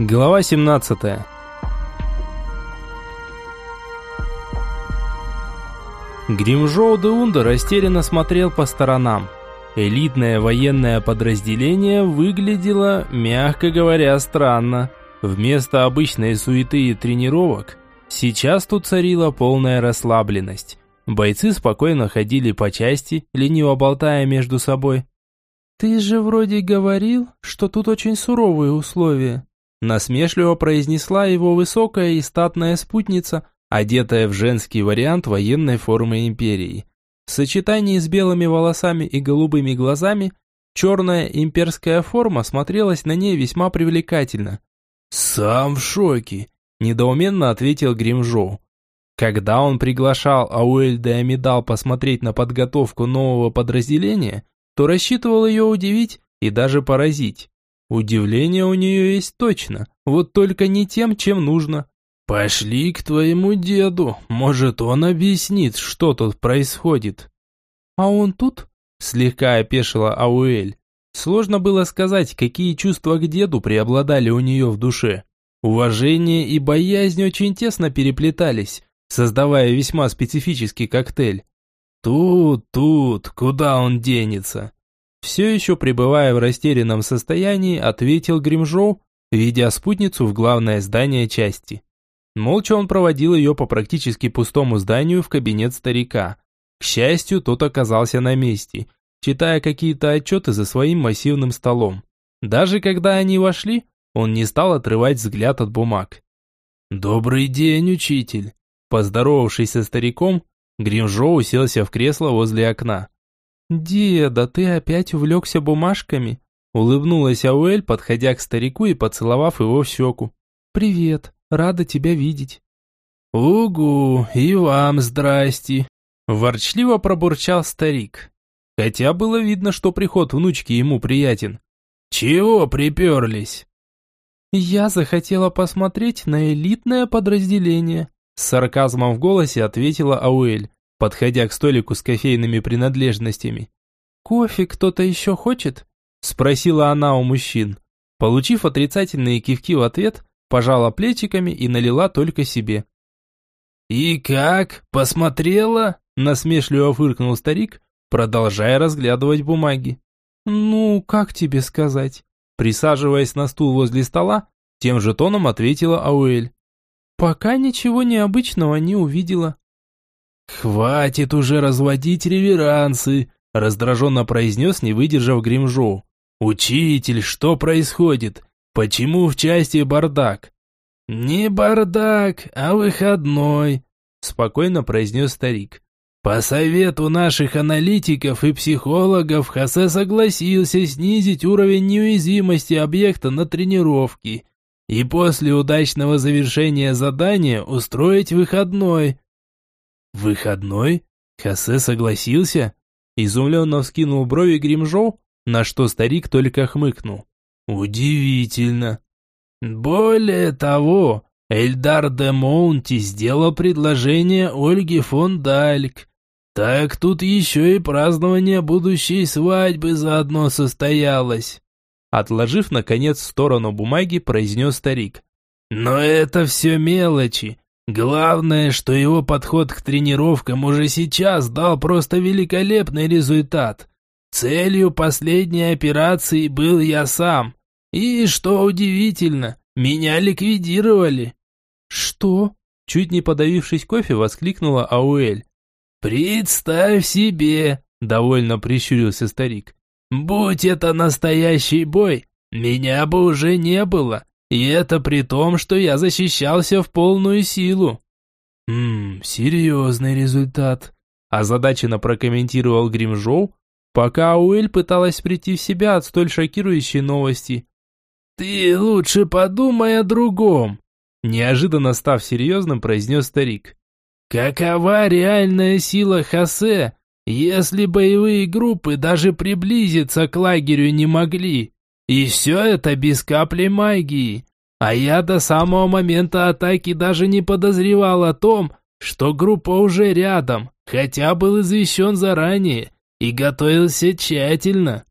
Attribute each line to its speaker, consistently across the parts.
Speaker 1: Глава 17. Гримжоу де Унда растерянно смотрел по сторонам. Элитное военное подразделение выглядело, мягко говоря, странно. Вместо обычной суеты и тренировок, сейчас тут царила полная расслабленность. Бойцы спокойно ходили по части, лениво болтая между собой. «Ты же вроде говорил, что тут очень суровые условия», насмешливо произнесла его высокая и статная спутница, одетая в женский вариант военной формы империи. В сочетании с белыми волосами и голубыми глазами, черная имперская форма смотрелась на ней весьма привлекательно.
Speaker 2: «Сам в шоке», – недоуменно ответил Гримжоу.
Speaker 1: Когда он приглашал Ауэль де Амидал посмотреть на подготовку нового подразделения, то рассчитывал ее удивить и даже поразить. Удивление у нее есть точно, вот только не тем, чем нужно.
Speaker 2: «Пошли к твоему деду, может, он объяснит, что тут происходит».
Speaker 1: «А он тут?» – слегка опешила Ауэль. Сложно было сказать, какие чувства к деду преобладали у нее в душе. Уважение и боязнь очень тесно переплетались, создавая весьма специфический коктейль.
Speaker 2: Тут, тут, куда он денется?
Speaker 1: Все еще пребывая в растерянном состоянии, ответил Гримжоу, ведя спутницу в главное здание части. Молча он проводил ее по практически пустому зданию в кабинет старика. К счастью, тот оказался на месте, читая какие-то отчеты за своим массивным столом. Даже когда они вошли, он не стал отрывать взгляд от бумаг.
Speaker 2: «Добрый день, учитель!» Поздоровавшись со стариком, Гримжо уселся в кресло возле окна.
Speaker 1: «Деда, ты опять увлекся бумажками?» Улыбнулась Ауэль, подходя к старику и поцеловав его в щеку. «Привет, рада тебя видеть».
Speaker 2: «Угу, и вам здрасте!»
Speaker 1: Ворчливо пробурчал старик. Хотя было видно, что приход внучки ему приятен.
Speaker 2: «Чего приперлись?»
Speaker 1: «Я захотела посмотреть на элитное подразделение», с сарказмом в голосе ответила Ауэль, подходя к столику с кофейными принадлежностями. «Кофе кто-то еще хочет?» Спросила она у мужчин. Получив отрицательные кивки в ответ, пожала плечиками и налила только себе.
Speaker 2: «И как? Посмотрела?» Насмешливо фыркнул старик, продолжая разглядывать бумаги.
Speaker 1: «Ну, как тебе сказать?» Присаживаясь на стул возле стола, тем же тоном ответила Ауэль. Пока ничего необычного не увидела.
Speaker 2: «Хватит уже разводить реверансы», – раздраженно произнес, не выдержав Гримжоу. «Учитель, что происходит? Почему в части бардак?» «Не бардак, а выходной», – спокойно произнес старик. «По совету наших аналитиков и психологов Хосе согласился снизить уровень неуязвимости объекта на тренировки и после удачного завершения задания устроить выходной».
Speaker 1: «Выходной?» Хосе согласился? Изумленно вскинул брови Гримжоу, на что старик только хмыкнул.
Speaker 2: «Удивительно!» «Более того, Эльдар де Моунти сделал предложение Ольге фон Дальк. Так тут еще и празднование будущей свадьбы заодно состоялось».
Speaker 1: Отложив, наконец, в сторону бумаги, произнес старик.
Speaker 2: «Но это все мелочи. Главное, что его подход к тренировкам уже сейчас дал просто великолепный результат. Целью последней операции был я сам. И, что удивительно, меня ликвидировали».
Speaker 1: «Что?» Чуть не подавившись кофе, воскликнула Ауэль.
Speaker 2: «Представь себе!» – довольно прищурился старик. Будь это настоящий бой, меня бы уже не было. И это при том, что я защищался в полную силу.
Speaker 1: Ммм, серьезный результат. Озадаченно прокомментировал Гримжоу, пока Уэль пыталась прийти в себя от столь шокирующей новости.
Speaker 2: «Ты лучше подумай о другом»,
Speaker 1: неожиданно став серьезным, произнес старик.
Speaker 2: «Какова реальная сила Хосе, если боевые группы даже приблизиться к лагерю не могли. И все это без капли магии. А я до самого момента атаки даже не подозревал о том, что группа уже рядом, хотя был извещен заранее и готовился тщательно.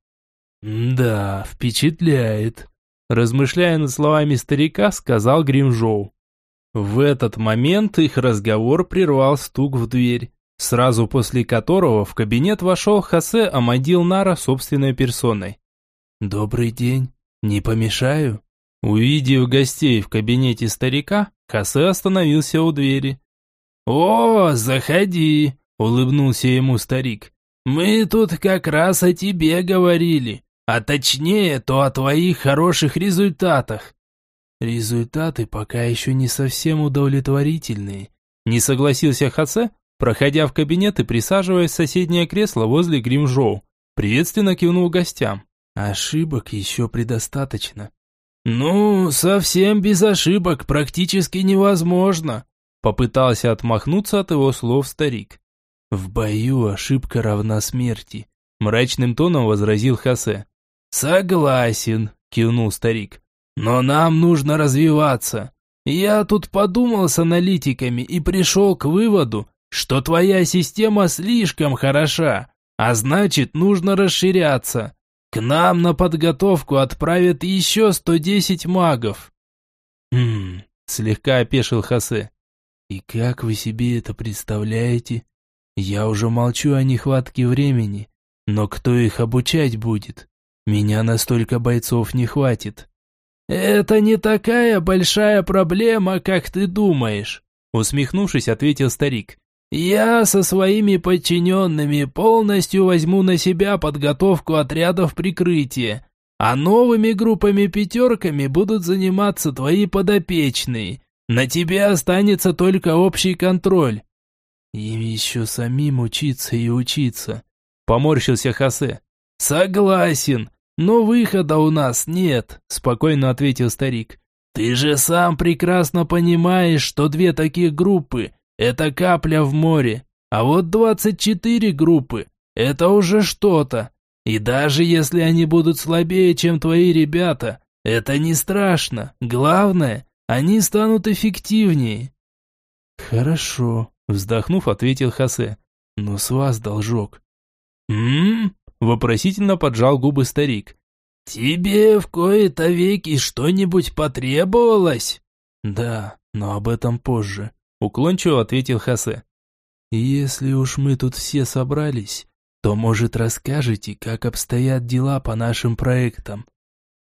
Speaker 1: «Да, впечатляет», размышляя над словами старика, сказал Гримжоу. В этот момент их разговор прервал стук в дверь, сразу после которого в кабинет вошел Хосе Амадил Нара собственной персоной.
Speaker 2: «Добрый день. Не помешаю?»
Speaker 1: Увидев гостей в кабинете старика, Хосе остановился у двери.
Speaker 3: «О, заходи!» – улыбнулся ему старик. «Мы тут как раз о тебе говорили, а точнее, то о твоих хороших результатах.
Speaker 2: Результаты пока еще не совсем удовлетворительные.
Speaker 1: Не согласился Хаце, проходя в кабинет и присаживаясь в соседнее кресло возле Гримжоу. Приветственно кивнул гостям.
Speaker 2: Ошибок еще предостаточно.
Speaker 3: Ну, совсем без ошибок практически невозможно.
Speaker 1: Попытался отмахнуться от его слов старик.
Speaker 2: В бою ошибка равна смерти.
Speaker 1: Мрачным тоном возразил Хасе.
Speaker 3: Согласен, кивнул старик. Но нам нужно развиваться. Я тут подумал с аналитиками и пришел к выводу, что твоя система слишком хороша, а значит нужно расширяться. К нам на подготовку отправят еще 110 магов.
Speaker 1: Хм, слегка опешил Хосе.
Speaker 2: И как вы себе это представляете? Я уже молчу о нехватке времени, но кто их обучать будет? Меня настолько бойцов не хватит.
Speaker 3: «Это не такая большая проблема, как ты думаешь», усмехнувшись, ответил старик. «Я со своими подчиненными полностью возьму на себя подготовку отрядов прикрытия, а новыми группами-пятерками будут заниматься твои подопечные. На тебе останется только общий контроль».
Speaker 2: «Им еще самим учиться и учиться», —
Speaker 1: поморщился Хосе.
Speaker 3: «Согласен, «Но выхода у нас нет», – спокойно ответил старик. «Ты же сам прекрасно понимаешь, что две таких группы – это капля в море, а вот двадцать четыре группы – это уже что-то. И даже если они будут слабее, чем твои ребята, это не страшно. Главное, они станут эффективнее».
Speaker 2: «Хорошо», – вздохнув, ответил Хосе. «Но с вас должок».
Speaker 3: «М-м-м?»
Speaker 1: Вопросительно поджал губы старик.
Speaker 3: «Тебе в кои-то веки что-нибудь потребовалось?»
Speaker 2: «Да, но об этом позже», —
Speaker 1: уклончиво ответил Хосе.
Speaker 2: «Если уж мы тут все собрались, то, может, расскажете, как обстоят дела по нашим проектам?»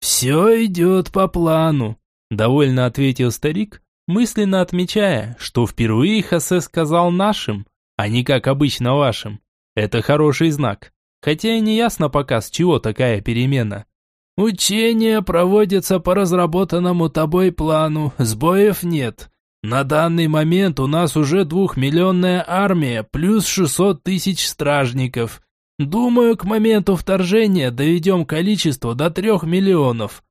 Speaker 3: «Все идет по плану», —
Speaker 1: довольно ответил старик, мысленно отмечая, что впервые Хосе сказал «нашим», а не как обычно «вашим». Это хороший знак. Хотя и не ясно пока, с чего такая перемена.
Speaker 3: Учения проводятся по разработанному тобой плану, сбоев нет. На данный момент у нас уже двухмиллионная армия, плюс 600 тысяч стражников. Думаю, к моменту вторжения доведем количество до трех миллионов.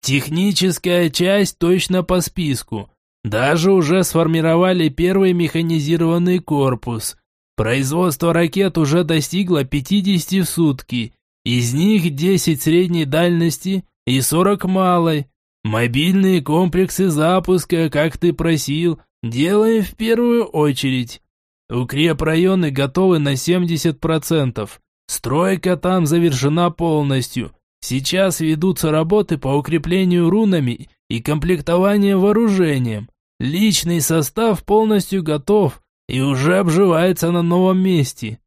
Speaker 3: Техническая часть точно по списку. Даже уже сформировали первый механизированный корпус. Производство ракет уже достигло 50 в сутки, из них 10 средней дальности и 40 малой. Мобильные комплексы запуска, как ты просил, делаем в первую очередь. Укрепрайоны готовы на 70%. Стройка там завершена полностью. Сейчас ведутся работы по укреплению рунами и комплектованию вооружением. Личный состав полностью готов, и уже обживается на новом месте.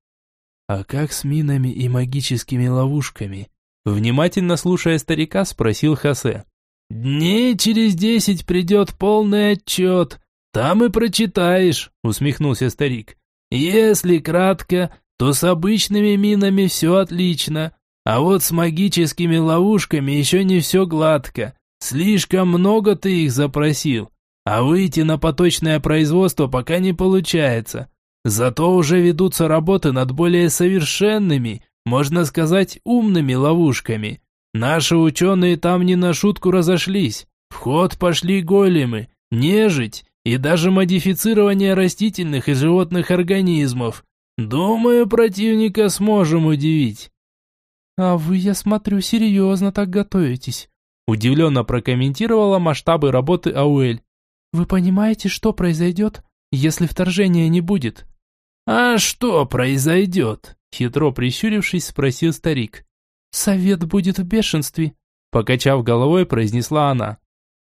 Speaker 2: А как с минами и магическими ловушками?
Speaker 1: Внимательно слушая старика, спросил Хосе.
Speaker 3: «Дней через десять придет полный отчет. Там и прочитаешь», усмехнулся старик. «Если кратко, то с обычными минами все отлично, а вот с магическими ловушками еще не все гладко. Слишком много ты их запросил. А выйти на поточное производство пока не получается. Зато уже ведутся работы над более совершенными, можно сказать, умными ловушками. Наши ученые там не на шутку разошлись. В ход пошли големы, нежить и даже модифицирование растительных и животных организмов. Думаю, противника сможем удивить.
Speaker 4: А вы, я смотрю, серьезно так готовитесь.
Speaker 1: Удивленно прокомментировала масштабы работы Ауэль.
Speaker 4: Вы понимаете, что произойдет, если вторжения не будет?
Speaker 3: А что произойдет?
Speaker 1: Хитро прищурившись, спросил старик.
Speaker 4: Совет будет в бешенстве.
Speaker 1: покачав головой, произнесла она.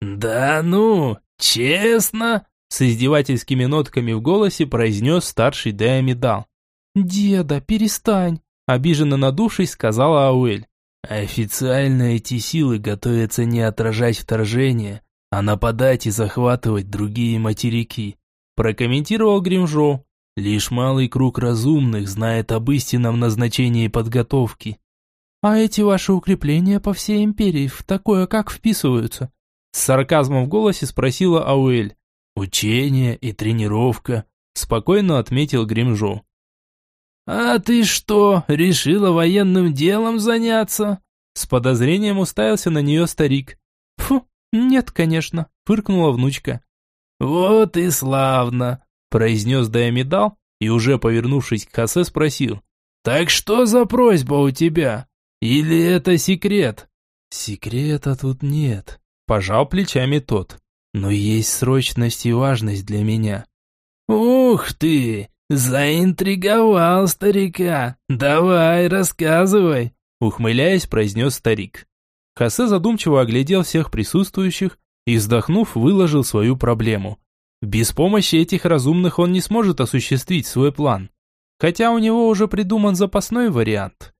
Speaker 3: «Да ну, честно?»
Speaker 1: С издевательскими нотками в голосе произнес старший Диамидал.
Speaker 4: «Деда, перестань!»
Speaker 1: Обиженно надувшись, сказала Ауэль.
Speaker 2: «Официально эти силы готовятся не отражать вторжение, а нападать и захватывать другие материки»,
Speaker 1: прокомментировал Гримжо.
Speaker 2: «Лишь малый круг разумных знает об истинном назначении подготовки».
Speaker 4: «А эти ваши укрепления по всей империи в такое как вписываются?»
Speaker 1: С сарказмом в голосе спросила Ауэль.
Speaker 2: «Учение и тренировка», спокойно отметил Гримжо.
Speaker 3: «А ты что, решила военным делом заняться?»
Speaker 1: С подозрением уставился на нее старик.
Speaker 4: «Фу, нет, конечно», фыркнула внучка.
Speaker 3: «Вот и славно», произнес Диамидал и, уже повернувшись к Хосе, спросил. «Так что за просьба у тебя? Или это секрет?»
Speaker 2: «Секрета тут нет»,
Speaker 1: пожал плечами тот.
Speaker 2: «Но есть срочность и важность для меня».
Speaker 3: «Ух ты! «Заинтриговал старика! Давай, рассказывай!»
Speaker 1: Ухмыляясь, произнес старик. Хосе задумчиво оглядел всех присутствующих и, вздохнув, выложил свою проблему. Без помощи этих разумных он не сможет осуществить свой план. Хотя у него уже придуман запасной вариант.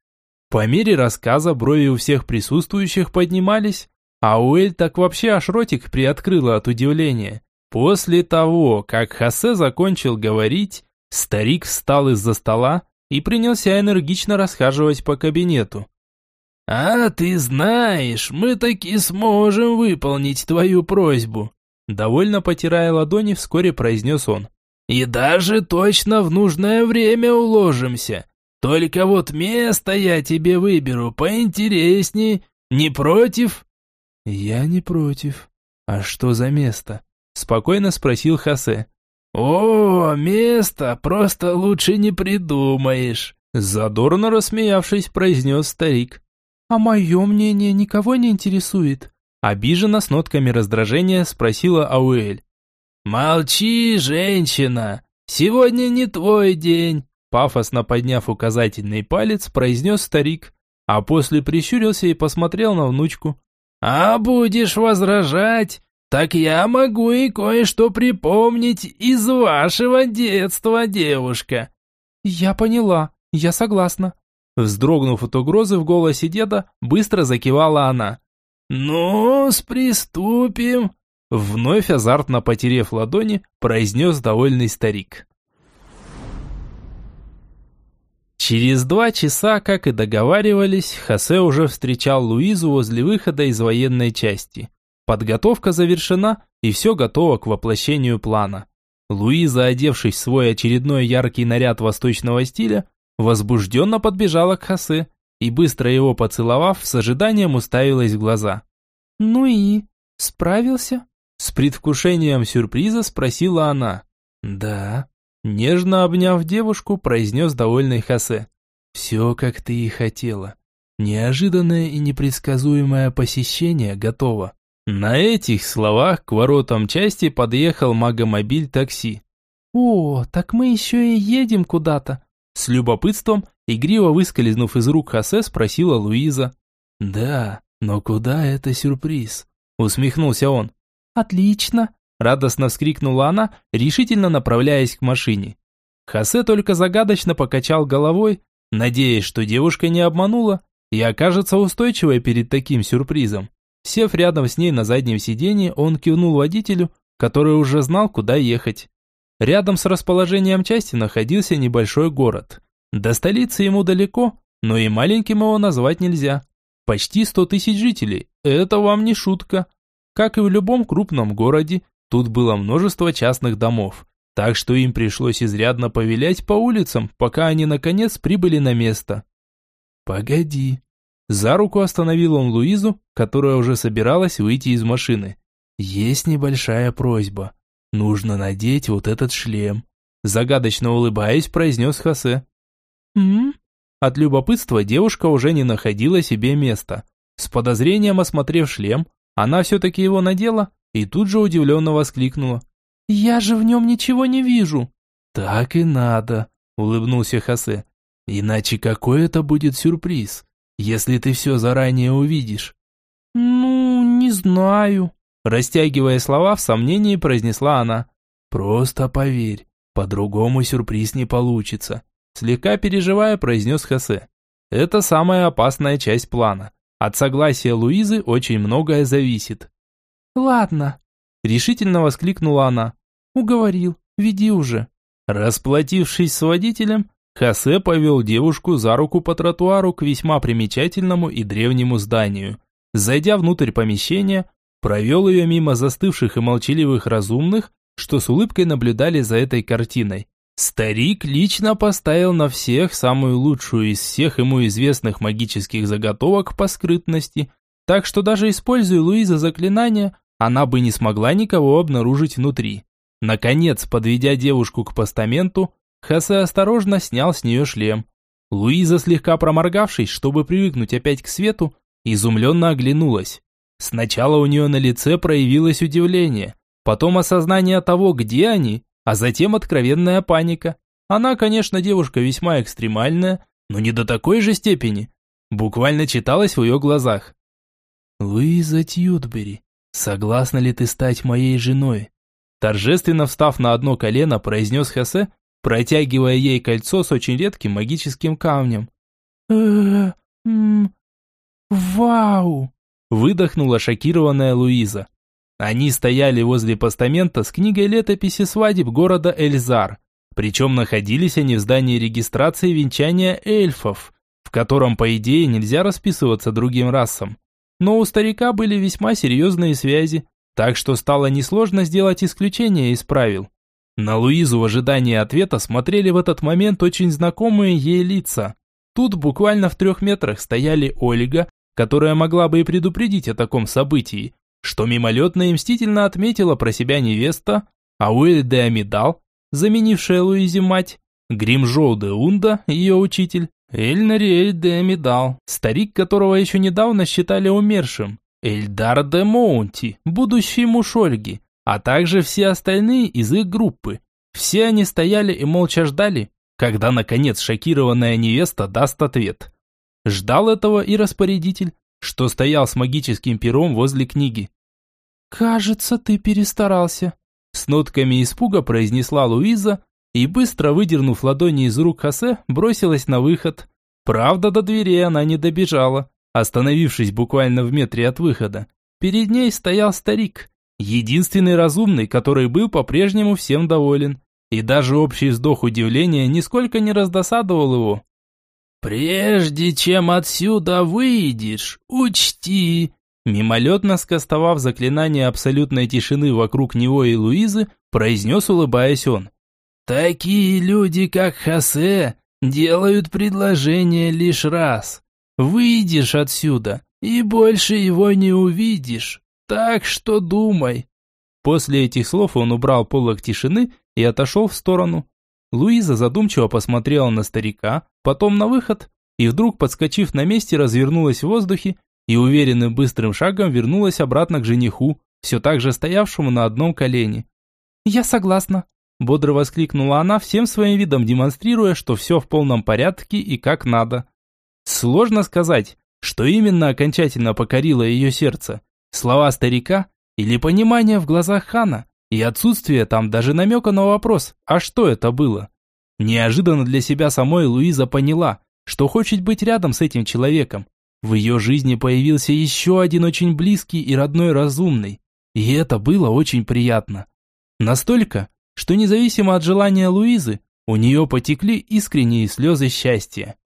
Speaker 1: По мере рассказа брови у всех присутствующих поднимались, а Уэль так вообще аж ротик приоткрыла от удивления. После того, как Хосе закончил говорить, Старик встал из-за стола и принялся энергично расхаживать по кабинету.
Speaker 3: «А ты знаешь, мы таки сможем выполнить твою просьбу»,
Speaker 1: довольно потирая ладони, вскоре произнес он.
Speaker 3: «И даже точно в нужное время уложимся. Только вот место я тебе выберу поинтересней. Не против?»
Speaker 2: «Я не против. А что за место?»
Speaker 1: Спокойно спросил Хосе.
Speaker 3: «О, место просто лучше не придумаешь»,
Speaker 1: задорно рассмеявшись, произнес старик.
Speaker 4: «А мое мнение никого не интересует?»
Speaker 1: Обиженно с нотками раздражения спросила Ауэль.
Speaker 3: «Молчи, женщина! Сегодня не твой день!»
Speaker 1: Пафосно подняв указательный палец, произнес старик, а после прищурился и посмотрел на внучку.
Speaker 3: «А будешь возражать? «Так я могу и кое-что припомнить из вашего детства, девушка».
Speaker 4: «Я поняла, я согласна».
Speaker 1: Вздрогнув от угрозы в голосе деда, быстро закивала она.
Speaker 3: ну приступим»,
Speaker 1: вновь азартно потерев ладони, произнес довольный старик. Через два часа, как и договаривались, Хосе уже встречал Луизу возле выхода из военной части. Подготовка завершена, и все готово к воплощению плана. Луиза, одевшись в свой очередной яркий наряд восточного стиля, возбужденно подбежала к Хосе и, быстро его поцеловав, с ожиданием уставилась в глаза.
Speaker 4: «Ну и? Справился?»
Speaker 1: С предвкушением сюрприза спросила она.
Speaker 2: «Да».
Speaker 1: Нежно обняв девушку, произнес довольный Хосе.
Speaker 2: «Все, как ты и хотела. Неожиданное и непредсказуемое посещение готово.
Speaker 1: На этих словах к воротам части подъехал магомобиль такси.
Speaker 4: «О, так мы еще и едем куда-то!»
Speaker 1: С любопытством, игриво выскользнув из рук Хосе, спросила Луиза.
Speaker 2: «Да, но куда это сюрприз?»
Speaker 1: Усмехнулся он.
Speaker 4: «Отлично!»
Speaker 1: Радостно вскрикнула она, решительно направляясь к машине. Хосе только загадочно покачал головой, надеясь, что девушка не обманула и окажется устойчивой перед таким сюрпризом. Сев рядом с ней на заднем сиденье, он кивнул водителю, который уже знал, куда ехать. Рядом с расположением части находился небольшой город. До столицы ему далеко, но и маленьким его назвать нельзя. Почти сто тысяч жителей, это вам не шутка. Как и в любом крупном городе, тут было множество частных домов, так что им пришлось изрядно повилять по улицам, пока они наконец прибыли на место.
Speaker 2: «Погоди»,
Speaker 1: за руку остановил он Луизу, которая уже собиралась выйти из машины.
Speaker 2: «Есть небольшая просьба. Нужно надеть вот этот шлем»,
Speaker 1: загадочно улыбаясь, произнес Хосе.
Speaker 4: «М?»,
Speaker 1: От любопытства девушка уже не находила себе места. С подозрением осмотрев шлем, она все-таки его надела и тут же удивленно воскликнула.
Speaker 4: «Я же в нем ничего не вижу!»
Speaker 2: «Так и надо», — улыбнулся Хосе. «Иначе какой это будет сюрприз?» если ты все заранее увидишь.
Speaker 4: «Не знаю», –
Speaker 1: растягивая слова, в сомнении произнесла она.
Speaker 2: «Просто поверь, по-другому сюрприз не получится», –
Speaker 1: слегка переживая, произнес Хосе. «Это самая опасная часть плана. От согласия Луизы очень многое зависит».
Speaker 4: «Ладно», –
Speaker 1: решительно воскликнула она.
Speaker 4: «Уговорил, веди уже».
Speaker 1: Расплатившись с водителем, Хосе повел девушку за руку по тротуару к весьма примечательному и древнему зданию. Зайдя внутрь помещения, провел ее мимо застывших и молчаливых разумных, что с улыбкой наблюдали за этой картиной. Старик лично поставил на всех самую лучшую из всех ему известных магических заготовок по скрытности, так что даже используя Луиза заклинания, она бы не смогла никого обнаружить внутри. Наконец, подведя девушку к постаменту, Хосе осторожно снял с нее шлем. Луиза, слегка проморгавшись, чтобы привыкнуть опять к свету, изумленно оглянулась. Сначала у нее на лице проявилось удивление, потом осознание того, где они, а затем откровенная паника. Она, конечно, девушка весьма экстремальная, но не до такой же степени. Буквально читалось в ее глазах.
Speaker 2: «Луиза Тьютбери, согласна ли ты стать моей женой?»
Speaker 1: Торжественно встав на одно колено, произнес Хосе, протягивая ей кольцо с очень редким магическим камнем.
Speaker 4: э вау!»
Speaker 1: выдохнула шокированная Луиза. Они стояли возле постамента с книгой летописи свадеб города Эльзар. Причем находились они в здании регистрации венчания эльфов, в котором, по идее, нельзя расписываться другим расам. Но у старика были весьма серьезные связи, так что стало несложно сделать исключение из правил. На Луизу в ожидании ответа смотрели в этот момент очень знакомые ей лица. Тут буквально в трех метрах стояли Ольга, которая могла бы и предупредить о таком событии, что мимолетно и мстительно отметила про себя невеста, Ауэль де Амидал, заменившая Луизе мать, Гримжоу де Унда, ее учитель, Эльнариэль де Амидал, старик, которого еще недавно считали умершим, Эльдар де Моунти, будущий муж Ольги, а также все остальные из их группы. Все они стояли и молча ждали, когда, наконец, шокированная невеста даст ответ. Ждал этого и распорядитель, что стоял с магическим пером возле книги.
Speaker 4: «Кажется, ты перестарался», –
Speaker 1: с нотками испуга произнесла Луиза и, быстро выдернув ладони из рук Хосе, бросилась на выход. Правда, до двери она не добежала, остановившись буквально в метре от выхода. Перед ней стоял старик, Единственный разумный, который был по-прежнему всем доволен. И даже общий вздох удивления нисколько не раздосадовал его. «Прежде чем отсюда выйдешь, учти!» Мимолетно скостовав заклинание абсолютной тишины вокруг него и Луизы, произнес, улыбаясь он. «Такие люди, как Хосе, делают предложение лишь раз. Выйдешь отсюда, и больше его не увидишь. Так что думай. После этих слов он убрал полок тишины и отошел в сторону. Луиза задумчиво посмотрела на старика, потом на выход, и вдруг, подскочив на месте, развернулась в воздухе и уверенным быстрым шагом вернулась обратно к жениху, все так же стоявшему на одном колене.
Speaker 4: «Я согласна», – бодро воскликнула она, всем своим видом демонстрируя, что все в полном порядке и как надо. Сложно сказать, что именно окончательно покорило ее сердце. Слова старика или понимание в глазах хана и отсутствие там даже намека на вопрос «А что это было?». Неожиданно для себя самой Луиза поняла, что хочет быть рядом с этим человеком. В ее жизни появился еще один очень близкий и родной разумный, и это было очень приятно. Настолько, что независимо от желания Луизы, у нее потекли искренние слезы счастья.